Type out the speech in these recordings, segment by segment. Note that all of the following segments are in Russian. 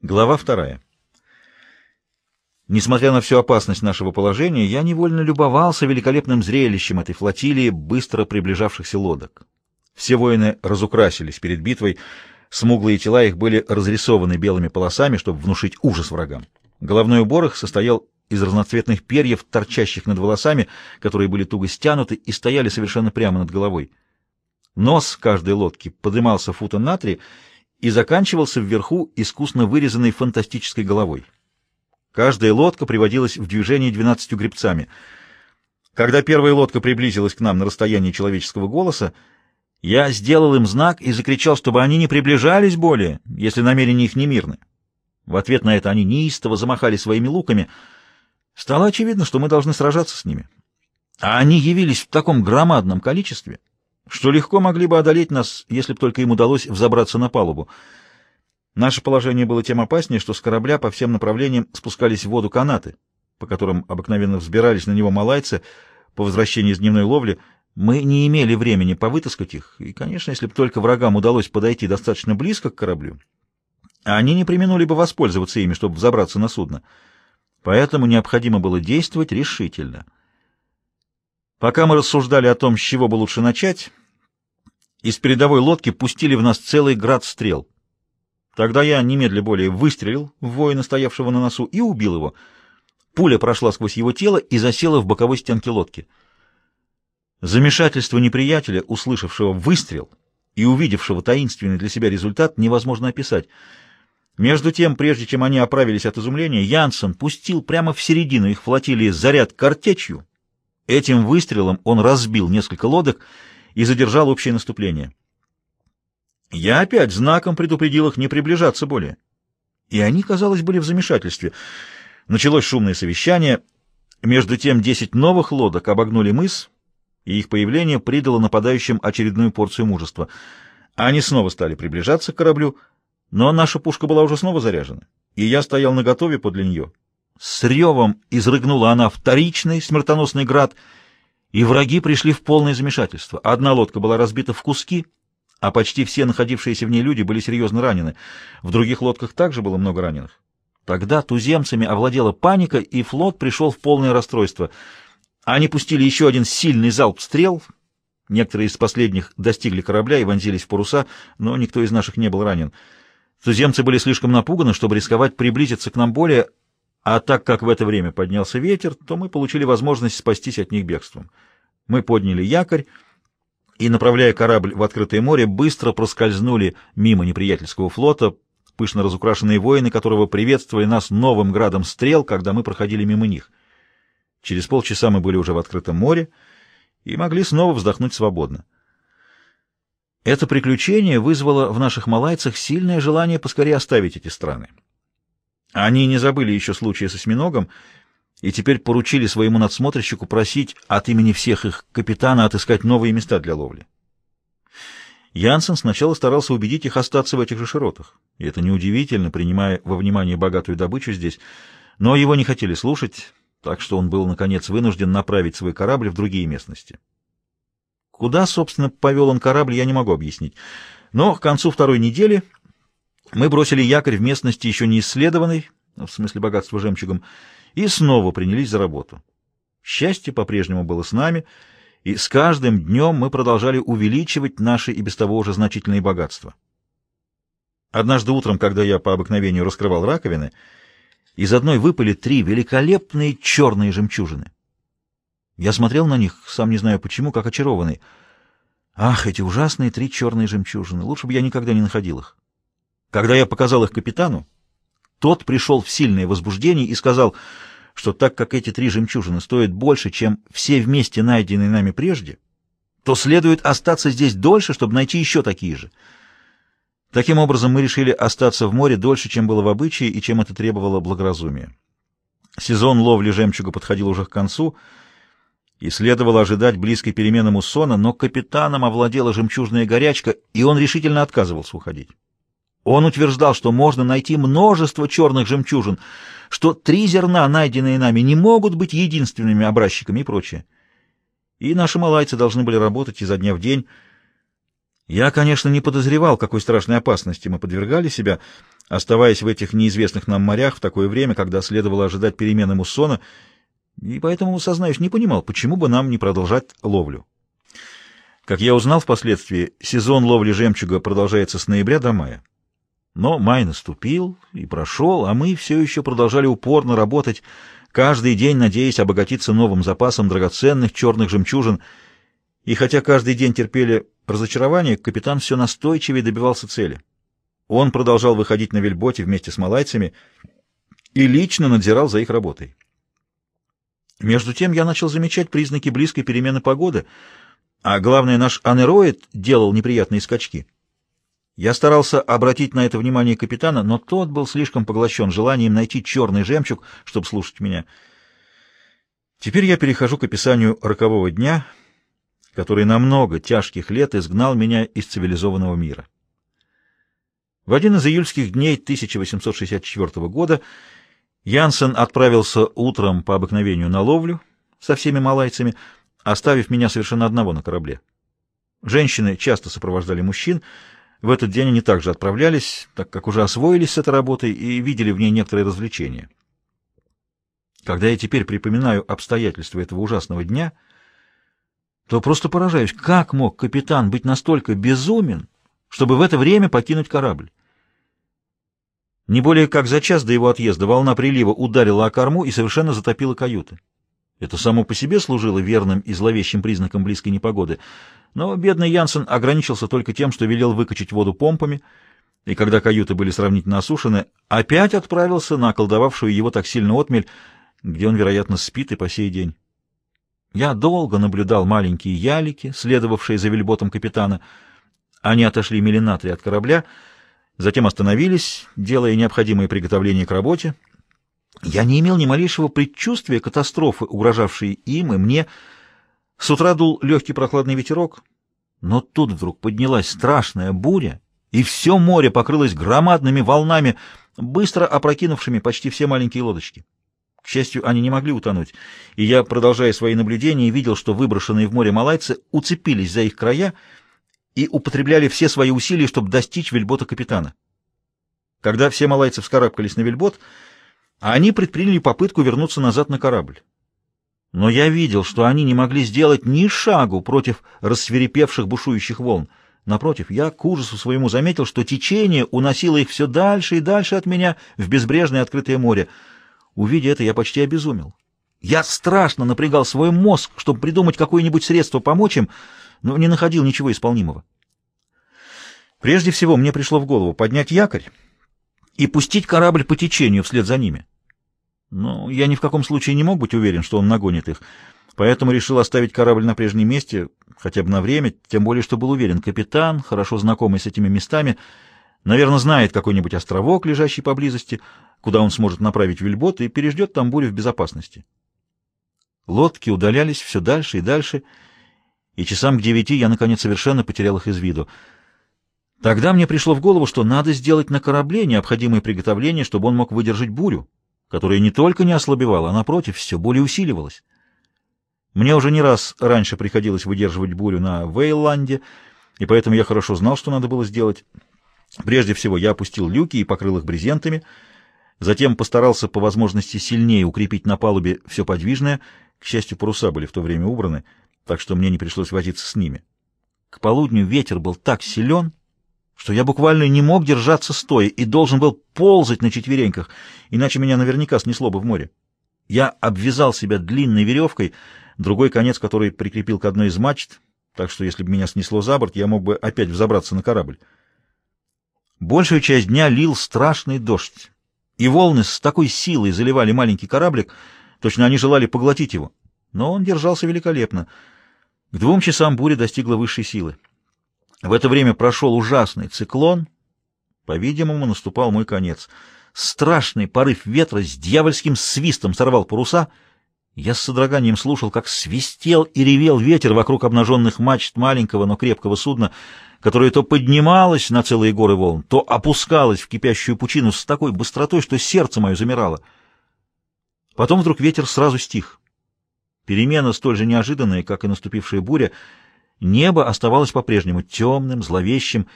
Глава вторая. Несмотря на всю опасность нашего положения, я невольно любовался великолепным зрелищем этой флотилии быстро приближавшихся лодок. Все воины разукрасились перед битвой, смуглые тела их были разрисованы белыми полосами, чтобы внушить ужас врагам. Головной убор их состоял из разноцветных перьев, торчащих над волосами, которые были туго стянуты и стояли совершенно прямо над головой. Нос каждой лодки подымался фута на три и заканчивался вверху искусно вырезанной фантастической головой. Каждая лодка приводилась в движение двенадцатью гребцами. Когда первая лодка приблизилась к нам на расстоянии человеческого голоса, я сделал им знак и закричал, чтобы они не приближались более, если намерения их не мирны. В ответ на это они неистово замахали своими луками. Стало очевидно, что мы должны сражаться с ними. А они явились в таком громадном количестве, что легко могли бы одолеть нас, если бы только им удалось взобраться на палубу. Наше положение было тем опаснее, что с корабля по всем направлениям спускались в воду канаты, по которым обыкновенно взбирались на него малайцы по возвращении из дневной ловли. Мы не имели времени повытаскать их, и, конечно, если бы только врагам удалось подойти достаточно близко к кораблю, они не применули бы воспользоваться ими, чтобы взобраться на судно. Поэтому необходимо было действовать решительно. Пока мы рассуждали о том, с чего бы лучше начать, из передовой лодки пустили в нас целый град стрел. Тогда я немедля более выстрелил в воина, стоявшего на носу, и убил его. Пуля прошла сквозь его тело и засела в боковой стенке лодки. Замешательство неприятеля, услышавшего выстрел и увидевшего таинственный для себя результат, невозможно описать. Между тем, прежде чем они оправились от изумления, Янсен пустил прямо в середину их флотилии заряд картечью. Этим выстрелом он разбил несколько лодок и задержал общее наступление. Я опять знаком предупредил их не приближаться более. И они, казалось, были в замешательстве. Началось шумное совещание. Между тем десять новых лодок обогнули мыс, и их появление придало нападающим очередную порцию мужества. Они снова стали приближаться к кораблю, но наша пушка была уже снова заряжена, и я стоял наготове подле нее. С ревом изрыгнула она вторичный смертоносный град — и враги пришли в полное замешательство. Одна лодка была разбита в куски, а почти все находившиеся в ней люди были серьезно ранены. В других лодках также было много раненых. Тогда туземцами овладела паника, и флот пришел в полное расстройство. Они пустили еще один сильный залп стрел. Некоторые из последних достигли корабля и вонзились в паруса, но никто из наших не был ранен. Туземцы были слишком напуганы, чтобы рисковать приблизиться к нам более, а так как в это время поднялся ветер, то мы получили возможность спастись от них бегством. Мы подняли якорь и, направляя корабль в открытое море, быстро проскользнули мимо неприятельского флота, пышно разукрашенные воины которого приветствовали нас новым градом стрел, когда мы проходили мимо них. Через полчаса мы были уже в открытом море и могли снова вздохнуть свободно. Это приключение вызвало в наших малайцах сильное желание поскорее оставить эти страны. Они не забыли еще случая с осьминогом и теперь поручили своему надсмотрщику просить от имени всех их капитана отыскать новые места для ловли. Янсен сначала старался убедить их остаться в этих же широтах, и это неудивительно, принимая во внимание богатую добычу здесь, но его не хотели слушать, так что он был, наконец, вынужден направить свой корабль в другие местности. Куда, собственно, повел он корабль, я не могу объяснить, но к концу второй недели мы бросили якорь в местности еще не исследованной, в смысле богатства жемчугом, и снова принялись за работу. Счастье по-прежнему было с нами, и с каждым днем мы продолжали увеличивать наши и без того уже значительные богатства. Однажды утром, когда я по обыкновению раскрывал раковины, из одной выпали три великолепные черные жемчужины. Я смотрел на них, сам не знаю почему, как очарованный. Ах, эти ужасные три черные жемчужины! Лучше бы я никогда не находил их. Когда я показал их капитану, тот пришел в сильное возбуждение и сказал, что так как эти три жемчужины стоят больше, чем все вместе найденные нами прежде, то следует остаться здесь дольше, чтобы найти еще такие же. Таким образом, мы решили остаться в море дольше, чем было в обычае и чем это требовало благоразумия. Сезон ловли жемчуга подходил уже к концу, и следовало ожидать близкой перемены муссона, но капитаном овладела жемчужная горячка, и он решительно отказывался уходить. Он утверждал, что можно найти множество черных жемчужин, что три зерна, найденные нами, не могут быть единственными образчиками и прочее. И наши малайцы должны были работать изо дня в день. Я, конечно, не подозревал, какой страшной опасности мы подвергали себя, оставаясь в этих неизвестных нам морях в такое время, когда следовало ожидать перемены муссона, и поэтому, сознаюсь, не понимал, почему бы нам не продолжать ловлю. Как я узнал впоследствии, сезон ловли жемчуга продолжается с ноября до мая. Но май наступил и прошел, а мы все еще продолжали упорно работать, каждый день надеясь обогатиться новым запасом драгоценных черных жемчужин. И хотя каждый день терпели разочарование, капитан все настойчивее добивался цели. Он продолжал выходить на вельботе вместе с малайцами и лично надзирал за их работой. Между тем я начал замечать признаки близкой перемены погоды, а главное, наш анероид делал неприятные скачки. Я старался обратить на это внимание капитана, но тот был слишком поглощен желанием найти черный жемчуг, чтобы слушать меня. Теперь я перехожу к описанию рокового дня, который на много тяжких лет изгнал меня из цивилизованного мира. В один из июльских дней 1864 года Янсен отправился утром по обыкновению на ловлю со всеми малайцами, оставив меня совершенно одного на корабле. Женщины часто сопровождали мужчин, в этот день они также отправлялись, так как уже освоились с этой работой и видели в ней некоторые развлечения. Когда я теперь припоминаю обстоятельства этого ужасного дня, то просто поражаюсь, как мог капитан быть настолько безумен, чтобы в это время покинуть корабль. Не более как за час до его отъезда волна прилива ударила о корму и совершенно затопила каюты. Это само по себе служило верным и зловещим признаком близкой непогоды, но бедный Янсен ограничился только тем, что велел выкачать воду помпами, и когда каюты были сравнительно осушены, опять отправился на околдовавшую его так сильно отмель, где он, вероятно, спит и по сей день. Я долго наблюдал маленькие ялики, следовавшие за вельботом капитана. Они отошли мили на три от корабля, затем остановились, делая необходимые приготовления к работе, я не имел ни малейшего предчувствия катастрофы, угрожавшей им и мне. С утра дул легкий прохладный ветерок, но тут вдруг поднялась страшная буря, и все море покрылось громадными волнами, быстро опрокинувшими почти все маленькие лодочки. К счастью, они не могли утонуть, и я, продолжая свои наблюдения, видел, что выброшенные в море малайцы уцепились за их края и употребляли все свои усилия, чтобы достичь вельбота капитана. Когда все малайцы вскарабкались на вельбот, они предприняли попытку вернуться назад на корабль. Но я видел, что они не могли сделать ни шагу против рассверепевших бушующих волн. Напротив, я к ужасу своему заметил, что течение уносило их все дальше и дальше от меня в безбрежное открытое море. Увидя это, я почти обезумел. Я страшно напрягал свой мозг, чтобы придумать какое-нибудь средство помочь им, но не находил ничего исполнимого. Прежде всего, мне пришло в голову поднять якорь и пустить корабль по течению вслед за ними. Но я ни в каком случае не мог быть уверен, что он нагонит их, поэтому решил оставить корабль на прежнем месте, хотя бы на время, тем более, что был уверен, капитан, хорошо знакомый с этими местами, наверное, знает какой-нибудь островок, лежащий поблизости, куда он сможет направить вельбот и переждет там бурю в безопасности. Лодки удалялись все дальше и дальше, и часам к девяти я, наконец, совершенно потерял их из виду. Тогда мне пришло в голову, что надо сделать на корабле необходимые приготовления, чтобы он мог выдержать бурю, которая не только не ослабевала, а, напротив, все более усиливалась. Мне уже не раз раньше приходилось выдерживать бурю на Вейланде, и поэтому я хорошо знал, что надо было сделать. Прежде всего я опустил люки и покрыл их брезентами, затем постарался по возможности сильнее укрепить на палубе все подвижное, к счастью, паруса были в то время убраны, так что мне не пришлось возиться с ними. К полудню ветер был так силен, что я буквально не мог держаться стоя и должен был ползать на четвереньках, иначе меня наверняка снесло бы в море. Я обвязал себя длинной веревкой, другой конец которой прикрепил к одной из мачт, так что если бы меня снесло за борт, я мог бы опять взобраться на корабль. Большую часть дня лил страшный дождь, и волны с такой силой заливали маленький кораблик, точно они желали поглотить его. Но он держался великолепно. К двум часам буря достигла высшей силы. В это время прошел ужасный циклон. По-видимому, наступал мой конец. Страшный порыв ветра с дьявольским свистом сорвал паруса. Я с содроганием слушал, как свистел и ревел ветер вокруг обнаженных мачт маленького, но крепкого судна, которое то поднималось на целые горы волн, то опускалось в кипящую пучину с такой быстротой, что сердце мое замирало. Потом вдруг ветер сразу стих. Перемена столь же неожиданная, как и наступившая буря — Небо оставалось по-прежнему темным, зловещим,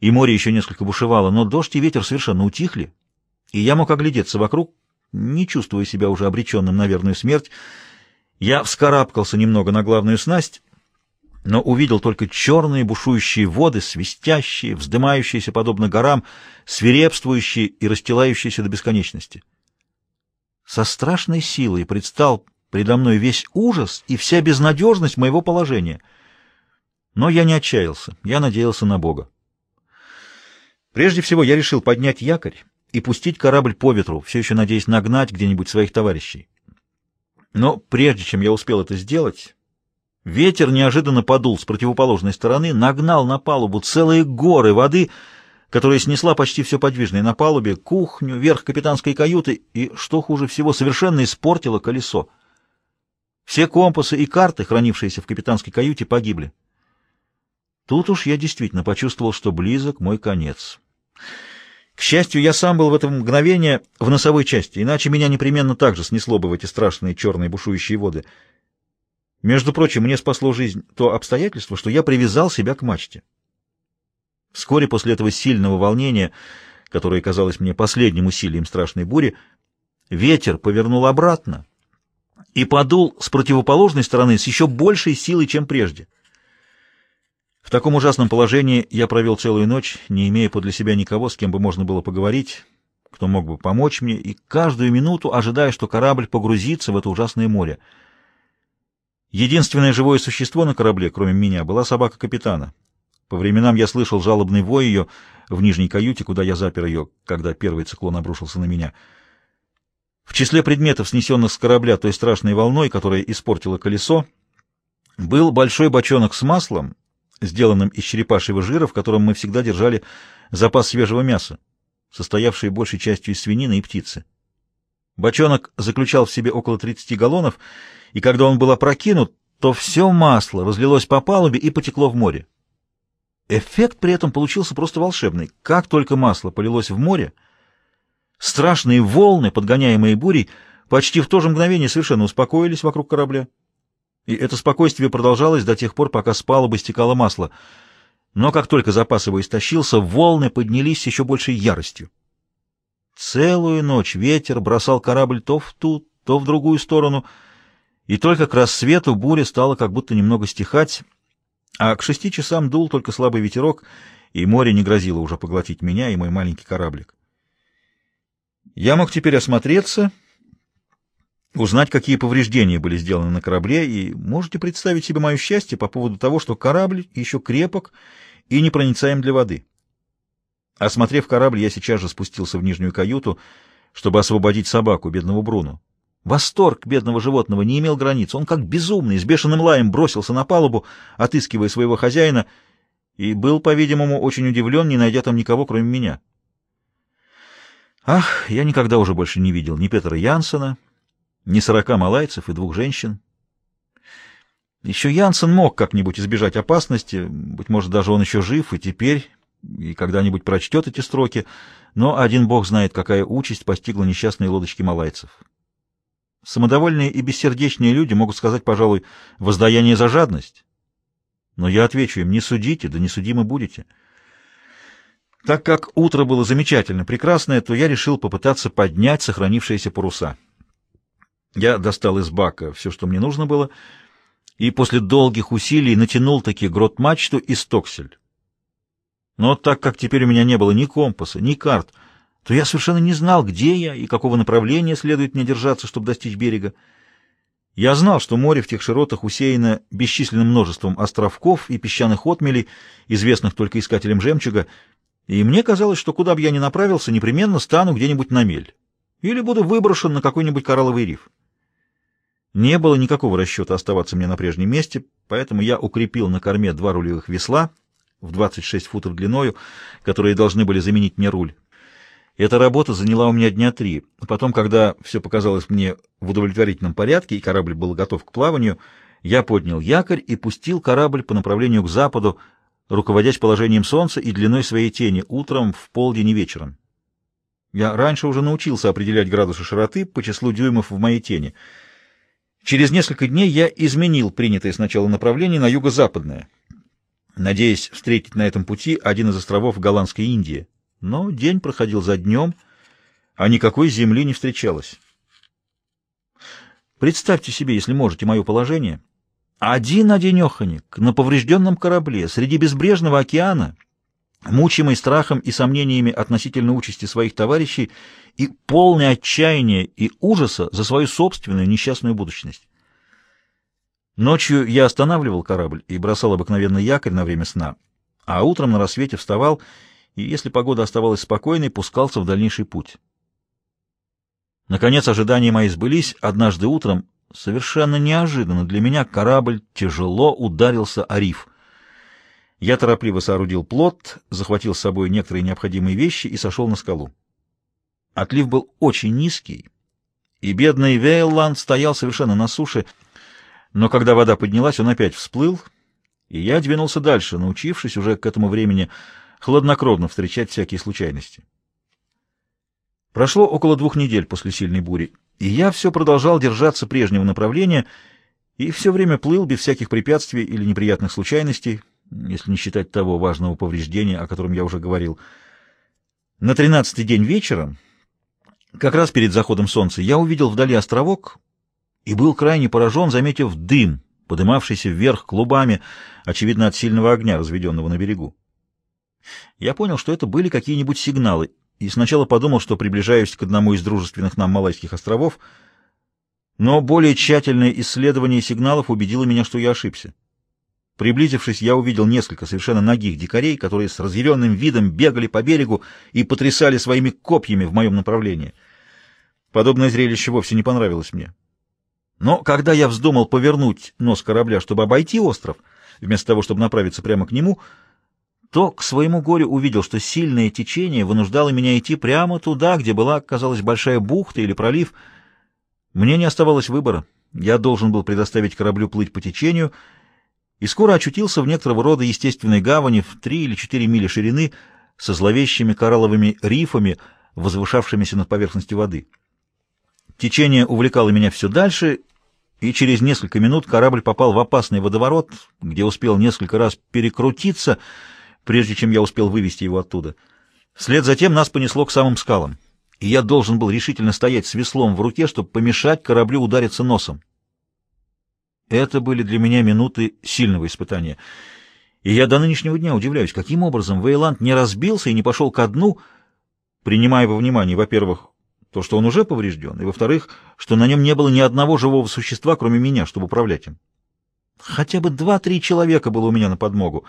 и море еще несколько бушевало, но дождь и ветер совершенно утихли, и я мог оглядеться вокруг, не чувствуя себя уже обреченным на верную смерть. Я вскарабкался немного на главную снасть, но увидел только черные бушующие воды, свистящие, вздымающиеся подобно горам, свирепствующие и расстилающиеся до бесконечности. Со страшной силой предстал предо мной весь ужас и вся безнадежность моего положения. Но я не отчаялся, я надеялся на Бога. Прежде всего я решил поднять якорь и пустить корабль по ветру, все еще надеясь нагнать где-нибудь своих товарищей. Но прежде чем я успел это сделать, ветер неожиданно подул с противоположной стороны, нагнал на палубу целые горы воды, которая снесла почти все подвижное на палубе, кухню, верх капитанской каюты и, что хуже всего, совершенно испортила колесо. Все компасы и карты, хранившиеся в капитанской каюте, погибли. Тут уж я действительно почувствовал, что близок мой конец. К счастью, я сам был в это мгновение в носовой части, иначе меня непременно также снесло бы в эти страшные черные бушующие воды. Между прочим, мне спасло жизнь то обстоятельство, что я привязал себя к мачте. Вскоре после этого сильного волнения, которое казалось мне последним усилием страшной бури, ветер повернул обратно и подул с противоположной стороны с еще большей силой, чем прежде. В таком ужасном положении я провел целую ночь, не имея подле себя никого, с кем бы можно было поговорить, кто мог бы помочь мне, и каждую минуту ожидая, что корабль погрузится в это ужасное море. Единственное живое существо на корабле, кроме меня, была собака капитана. По временам я слышал жалобный вой ее в нижней каюте, куда я запер ее, когда первый циклон обрушился на меня. В числе предметов, снесенных с корабля той страшной волной, которая испортила колесо, был большой бочонок с маслом, сделанным из черепашьего жира, в котором мы всегда держали запас свежего мяса, состоявший большей частью из свинины и птицы. Бочонок заключал в себе около 30 галлонов, и когда он был опрокинут, то все масло разлилось по палубе и потекло в море. Эффект при этом получился просто волшебный. Как только масло полилось в море, страшные волны, подгоняемые бурей, почти в то же мгновение совершенно успокоились вокруг корабля. И это спокойствие продолжалось до тех пор, пока с палубы стекало масло. Но как только запас его истощился, волны поднялись еще большей яростью. Целую ночь ветер бросал корабль то в ту, то в другую сторону, и только к рассвету буря стала как будто немного стихать, а к шести часам дул только слабый ветерок, и море не грозило уже поглотить меня и мой маленький кораблик. Я мог теперь осмотреться узнать, какие повреждения были сделаны на корабле, и можете представить себе мое счастье по поводу того, что корабль еще крепок и непроницаем для воды. Осмотрев корабль, я сейчас же спустился в нижнюю каюту, чтобы освободить собаку, бедного Бруно. Восторг бедного животного не имел границ. Он, как безумный, с бешеным лаем бросился на палубу, отыскивая своего хозяина, и был, по-видимому, очень удивлен, не найдя там никого, кроме меня. Ах, я никогда уже больше не видел ни Петра Янсена, ни сорока малайцев и двух женщин. Еще Янсен мог как-нибудь избежать опасности, быть может, даже он еще жив и теперь, и когда-нибудь прочтет эти строки, но один бог знает, какая участь постигла несчастные лодочки малайцев. Самодовольные и бессердечные люди могут сказать, пожалуй, воздаяние за жадность. Но я отвечу им, не судите, да не судимы будете. Так как утро было замечательно прекрасное, то я решил попытаться поднять сохранившиеся паруса. Я достал из бака все, что мне нужно было, и после долгих усилий натянул таки грот-мачту и стоксель. Но так как теперь у меня не было ни компаса, ни карт, то я совершенно не знал, где я и какого направления следует мне держаться, чтобы достичь берега. Я знал, что море в тех широтах усеяно бесчисленным множеством островков и песчаных отмелей, известных только искателям жемчуга, и мне казалось, что куда бы я ни направился, непременно стану где-нибудь на мель или буду выброшен на какой-нибудь коралловый риф. Не было никакого расчета оставаться мне на прежнем месте, поэтому я укрепил на корме два рулевых весла в 26 футов длиною, которые должны были заменить мне руль. Эта работа заняла у меня дня три. Потом, когда все показалось мне в удовлетворительном порядке и корабль был готов к плаванию, я поднял якорь и пустил корабль по направлению к западу, руководясь положением солнца и длиной своей тени утром, в полдень и вечером. Я раньше уже научился определять градусы широты по числу дюймов в моей тени — Через несколько дней я изменил принятое сначала направление на юго-западное. надеясь встретить на этом пути один из островов Голландской Индии. Но день проходил за днем, а никакой земли не встречалось. Представьте себе, если можете, мое положение. Один-одинеханик на поврежденном корабле среди безбрежного океана, мучимый страхом и сомнениями относительно участи своих товарищей и полный отчаяния и ужаса за свою собственную несчастную будущность. Ночью я останавливал корабль и бросал обыкновенный якорь на время сна, а утром на рассвете вставал и, если погода оставалась спокойной, пускался в дальнейший путь. Наконец, ожидания мои сбылись. Однажды утром, совершенно неожиданно для меня, корабль тяжело ударился о риф. Я торопливо соорудил плот, захватил с собой некоторые необходимые вещи и сошел на скалу. Отлив был очень низкий, и бедный Вейланд стоял совершенно на суше, но когда вода поднялась, он опять всплыл, и я двинулся дальше, научившись уже к этому времени хладнокровно встречать всякие случайности. Прошло около двух недель после сильной бури, и я все продолжал держаться прежнего направления и все время плыл без всяких препятствий или неприятных случайностей, если не считать того важного повреждения, о котором я уже говорил. На тринадцатый день вечером, как раз перед заходом солнца, я увидел вдали островок и был крайне поражен, заметив дым, подымавшийся вверх клубами, очевидно, от сильного огня, разведенного на берегу. Я понял, что это были какие-нибудь сигналы, и сначала подумал, что приближаюсь к одному из дружественных нам Малайских островов, но более тщательное исследование сигналов убедило меня, что я ошибся. Приблизившись, я увидел несколько совершенно нагих дикарей, которые с разъяренным видом бегали по берегу и потрясали своими копьями в моем направлении. Подобное зрелище вовсе не понравилось мне. Но когда я вздумал повернуть нос корабля, чтобы обойти остров, вместо того, чтобы направиться прямо к нему, то к своему горю увидел, что сильное течение вынуждало меня идти прямо туда, где была, казалось, большая бухта или пролив. Мне не оставалось выбора. Я должен был предоставить кораблю плыть по течению — и скоро очутился в некоторого рода естественной гавани в три или четыре мили ширины со зловещими коралловыми рифами, возвышавшимися над поверхностью воды. Течение увлекало меня все дальше, и через несколько минут корабль попал в опасный водоворот, где успел несколько раз перекрутиться, прежде чем я успел вывести его оттуда. Вслед за тем нас понесло к самым скалам, и я должен был решительно стоять с веслом в руке, чтобы помешать кораблю удариться носом. Это были для меня минуты сильного испытания. И я до нынешнего дня удивляюсь, каким образом Вейланд не разбился и не пошел ко дну, принимая во внимание, во-первых, то, что он уже поврежден, и, во-вторых, что на нем не было ни одного живого существа, кроме меня, чтобы управлять им. Хотя бы два-три человека было у меня на подмогу.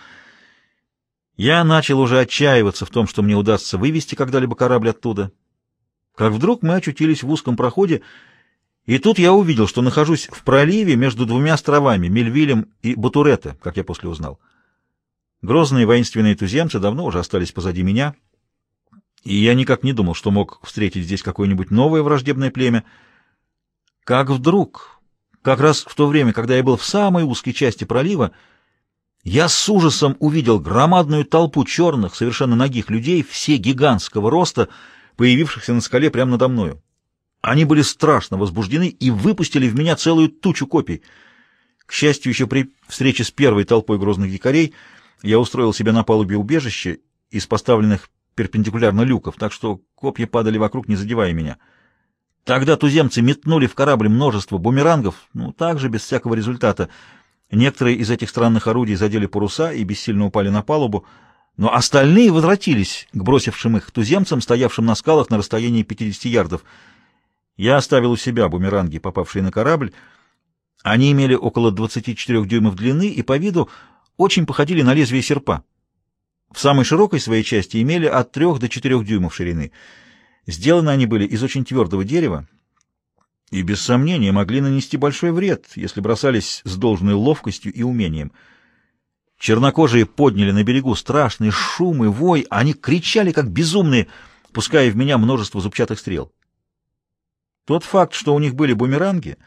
Я начал уже отчаиваться в том, что мне удастся вывести когда-либо корабль оттуда. Как вдруг мы очутились в узком проходе, и тут я увидел, что нахожусь в проливе между двумя островами, Мельвилем и Батурета, как я после узнал. Грозные воинственные туземцы давно уже остались позади меня, и я никак не думал, что мог встретить здесь какое-нибудь новое враждебное племя. Как вдруг, как раз в то время, когда я был в самой узкой части пролива, я с ужасом увидел громадную толпу черных, совершенно нагих людей, все гигантского роста, появившихся на скале прямо надо мною. Они были страшно возбуждены и выпустили в меня целую тучу копий. К счастью, еще при встрече с первой толпой грозных дикарей я устроил себе на палубе убежище из поставленных перпендикулярно люков, так что копья падали вокруг, не задевая меня. Тогда туземцы метнули в корабль множество бумерангов, ну, также без всякого результата. Некоторые из этих странных орудий задели паруса и бессильно упали на палубу, но остальные возвратились к бросившим их туземцам, стоявшим на скалах на расстоянии 50 ярдов — я оставил у себя бумеранги, попавшие на корабль. Они имели около 24 дюймов длины и по виду очень походили на лезвие серпа. В самой широкой своей части имели от 3 до 4 дюймов ширины. Сделаны они были из очень твердого дерева и, без сомнения, могли нанести большой вред, если бросались с должной ловкостью и умением. Чернокожие подняли на берегу страшный шум и вой, они кричали, как безумные, пуская в меня множество зубчатых стрел. Тот факт, что у них были бумеранги,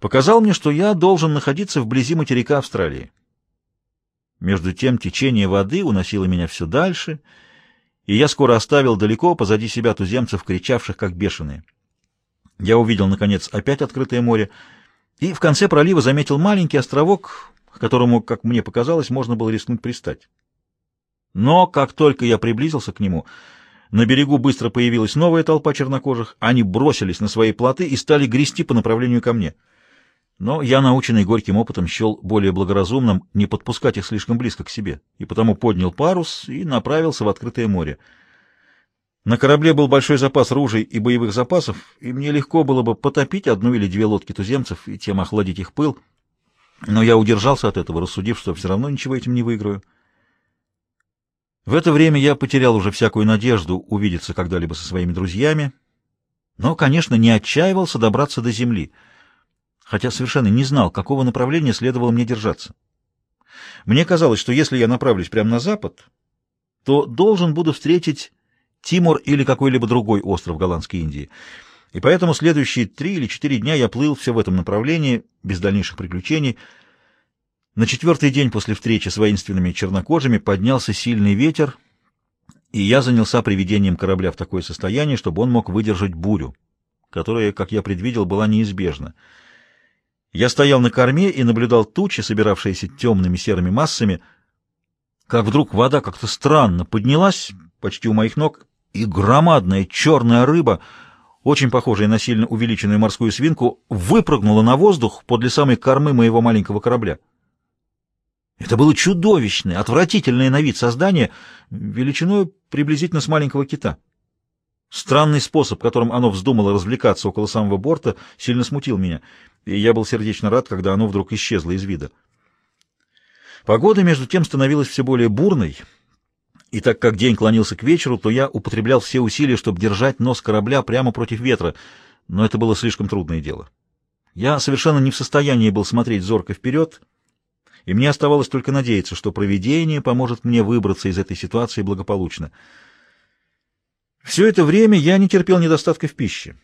показал мне, что я должен находиться вблизи материка Австралии. Между тем течение воды уносило меня все дальше, и я скоро оставил далеко позади себя туземцев, кричавших как бешеные. Я увидел, наконец, опять открытое море, и в конце пролива заметил маленький островок, к которому, как мне показалось, можно было рискнуть пристать. Но как только я приблизился к нему, на берегу быстро появилась новая толпа чернокожих, они бросились на свои плоты и стали грести по направлению ко мне. Но я, наученный горьким опытом, счел более благоразумным не подпускать их слишком близко к себе, и потому поднял парус и направился в открытое море. На корабле был большой запас ружей и боевых запасов, и мне легко было бы потопить одну или две лодки туземцев и тем охладить их пыл, но я удержался от этого, рассудив, что все равно ничего этим не выиграю. В это время я потерял уже всякую надежду увидеться когда-либо со своими друзьями, но, конечно, не отчаивался добраться до земли, хотя совершенно не знал, какого направления следовало мне держаться. Мне казалось, что если я направлюсь прямо на запад, то должен буду встретить Тимур или какой-либо другой остров Голландской Индии. И поэтому следующие три или четыре дня я плыл все в этом направлении, без дальнейших приключений. На четвертый день после встречи с воинственными чернокожими поднялся сильный ветер, и я занялся приведением корабля в такое состояние, чтобы он мог выдержать бурю, которая, как я предвидел, была неизбежна. Я стоял на корме и наблюдал тучи, собиравшиеся темными серыми массами, как вдруг вода как-то странно поднялась почти у моих ног и громадная черная рыба, очень похожая на сильно увеличенную морскую свинку, выпрыгнула на воздух подле самой кормы моего маленького корабля. Это было чудовищное, отвратительное на вид создание, величиной приблизительно с маленького кита. Странный способ, которым оно вздумало развлекаться около самого борта, сильно смутил меня, и я был сердечно рад, когда оно вдруг исчезло из вида. Погода, между тем, становилась все более бурной, и так как день клонился к вечеру, то я употреблял все усилия, чтобы держать нос корабля прямо против ветра, но это было слишком трудное дело. Я совершенно не в состоянии был смотреть зорко вперед, и мне оставалось только надеяться, что провидение поможет мне выбраться из этой ситуации благополучно. Все это время я не терпел недостатка в пище.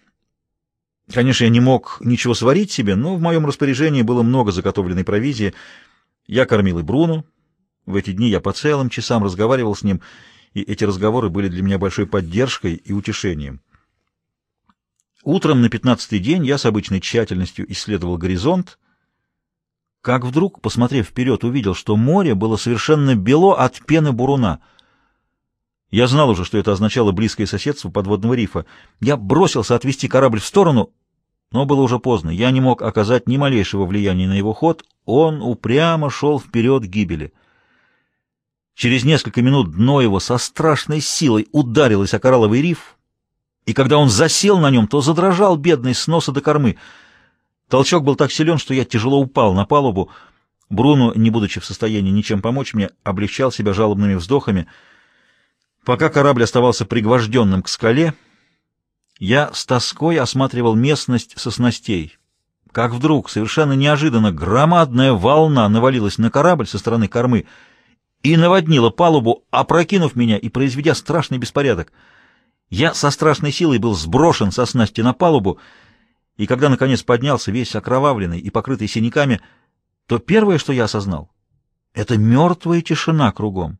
Конечно, я не мог ничего сварить себе, но в моем распоряжении было много заготовленной провизии. Я кормил и Бруну, в эти дни я по целым часам разговаривал с ним, и эти разговоры были для меня большой поддержкой и утешением. Утром на пятнадцатый день я с обычной тщательностью исследовал горизонт, как вдруг, посмотрев вперед, увидел, что море было совершенно бело от пены буруна. Я знал уже, что это означало близкое соседство подводного рифа. Я бросился отвести корабль в сторону, но было уже поздно. Я не мог оказать ни малейшего влияния на его ход. Он упрямо шел вперед к гибели. Через несколько минут дно его со страшной силой ударилось о коралловый риф, и когда он засел на нем, то задрожал бедный с носа до кормы. Толчок был так силен, что я тяжело упал на палубу. Бруно, не будучи в состоянии ничем помочь мне, облегчал себя жалобными вздохами. Пока корабль оставался пригвожденным к скале, я с тоской осматривал местность со снастей. Как вдруг, совершенно неожиданно, громадная волна навалилась на корабль со стороны кормы — и наводнила палубу, опрокинув меня и произведя страшный беспорядок. Я со страшной силой был сброшен со снасти на палубу, и когда, наконец, поднялся весь окровавленный и покрытый синяками, то первое, что я осознал, — это мертвая тишина кругом,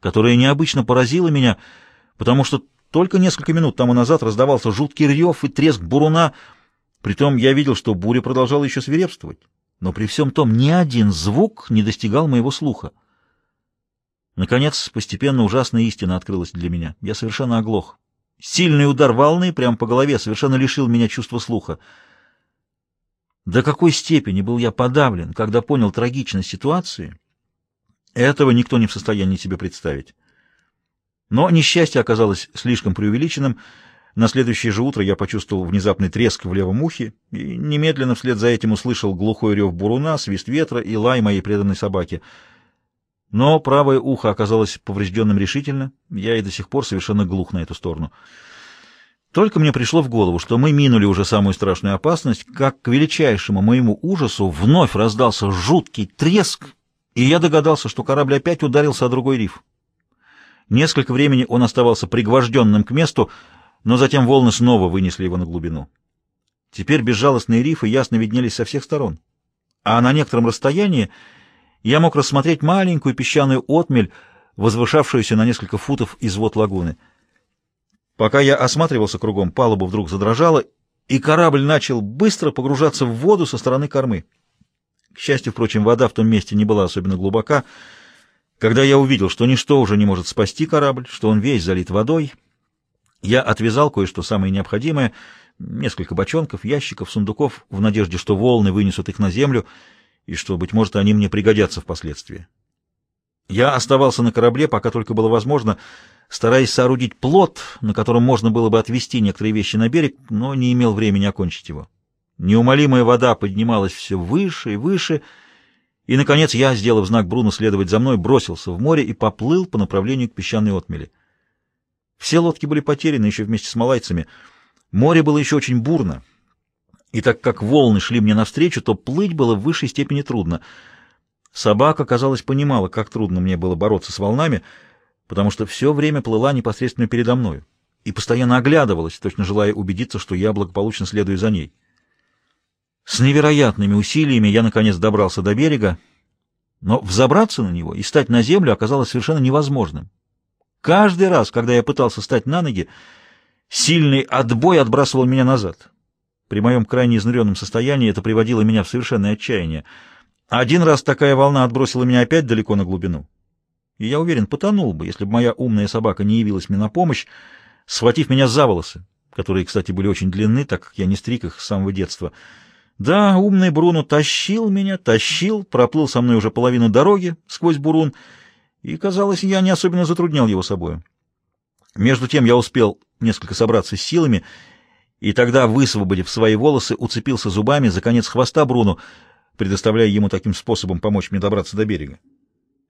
которая необычно поразила меня, потому что только несколько минут тому назад раздавался жуткий рев и треск буруна, притом я видел, что буря продолжала еще свирепствовать, но при всем том ни один звук не достигал моего слуха. Наконец, постепенно ужасная истина открылась для меня. Я совершенно оглох. Сильный удар волны прямо по голове совершенно лишил меня чувства слуха. До какой степени был я подавлен, когда понял трагичность ситуации, этого никто не в состоянии себе представить. Но несчастье оказалось слишком преувеличенным. На следующее же утро я почувствовал внезапный треск в левом ухе и немедленно вслед за этим услышал глухой рев буруна, свист ветра и лай моей преданной собаки — но правое ухо оказалось поврежденным решительно, я и до сих пор совершенно глух на эту сторону. Только мне пришло в голову, что мы минули уже самую страшную опасность, как к величайшему моему ужасу вновь раздался жуткий треск, и я догадался, что корабль опять ударился о другой риф. Несколько времени он оставался пригвожденным к месту, но затем волны снова вынесли его на глубину. Теперь безжалостные рифы ясно виднелись со всех сторон, а на некотором расстоянии я мог рассмотреть маленькую песчаную отмель, возвышавшуюся на несколько футов из вод лагуны. Пока я осматривался кругом, палуба вдруг задрожала, и корабль начал быстро погружаться в воду со стороны кормы. К счастью, впрочем, вода в том месте не была особенно глубока. Когда я увидел, что ничто уже не может спасти корабль, что он весь залит водой, я отвязал кое-что самое необходимое, несколько бочонков, ящиков, сундуков, в надежде, что волны вынесут их на землю, и что, быть может, они мне пригодятся впоследствии. Я оставался на корабле, пока только было возможно, стараясь соорудить плот, на котором можно было бы отвезти некоторые вещи на берег, но не имел времени окончить его. Неумолимая вода поднималась все выше и выше, и, наконец, я, сделав знак Бруно следовать за мной, бросился в море и поплыл по направлению к песчаной отмели. Все лодки были потеряны еще вместе с малайцами. Море было еще очень бурно, и так как волны шли мне навстречу, то плыть было в высшей степени трудно. Собака, казалось, понимала, как трудно мне было бороться с волнами, потому что все время плыла непосредственно передо мною и постоянно оглядывалась, точно желая убедиться, что я благополучно следую за ней. С невероятными усилиями я, наконец, добрался до берега, но взобраться на него и стать на землю оказалось совершенно невозможным. Каждый раз, когда я пытался встать на ноги, сильный отбой отбрасывал меня назад. При моем крайне изнуренном состоянии это приводило меня в совершенное отчаяние. Один раз такая волна отбросила меня опять далеко на глубину. И я уверен, потонул бы, если бы моя умная собака не явилась мне на помощь, схватив меня за волосы, которые, кстати, были очень длинны, так как я не стриг их с самого детства. Да, умный Бруно тащил меня, тащил, проплыл со мной уже половину дороги сквозь бурун, и, казалось, я не особенно затруднял его собою. Между тем я успел несколько собраться с силами, и тогда, высвободив свои волосы, уцепился зубами за конец хвоста Бруно, предоставляя ему таким способом помочь мне добраться до берега.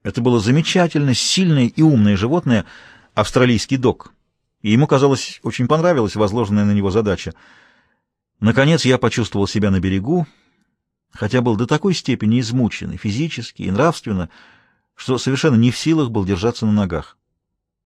Это было замечательно сильное и умное животное, австралийский дог, и ему, казалось, очень понравилась возложенная на него задача. Наконец я почувствовал себя на берегу, хотя был до такой степени измучен и физически, и нравственно, что совершенно не в силах был держаться на ногах.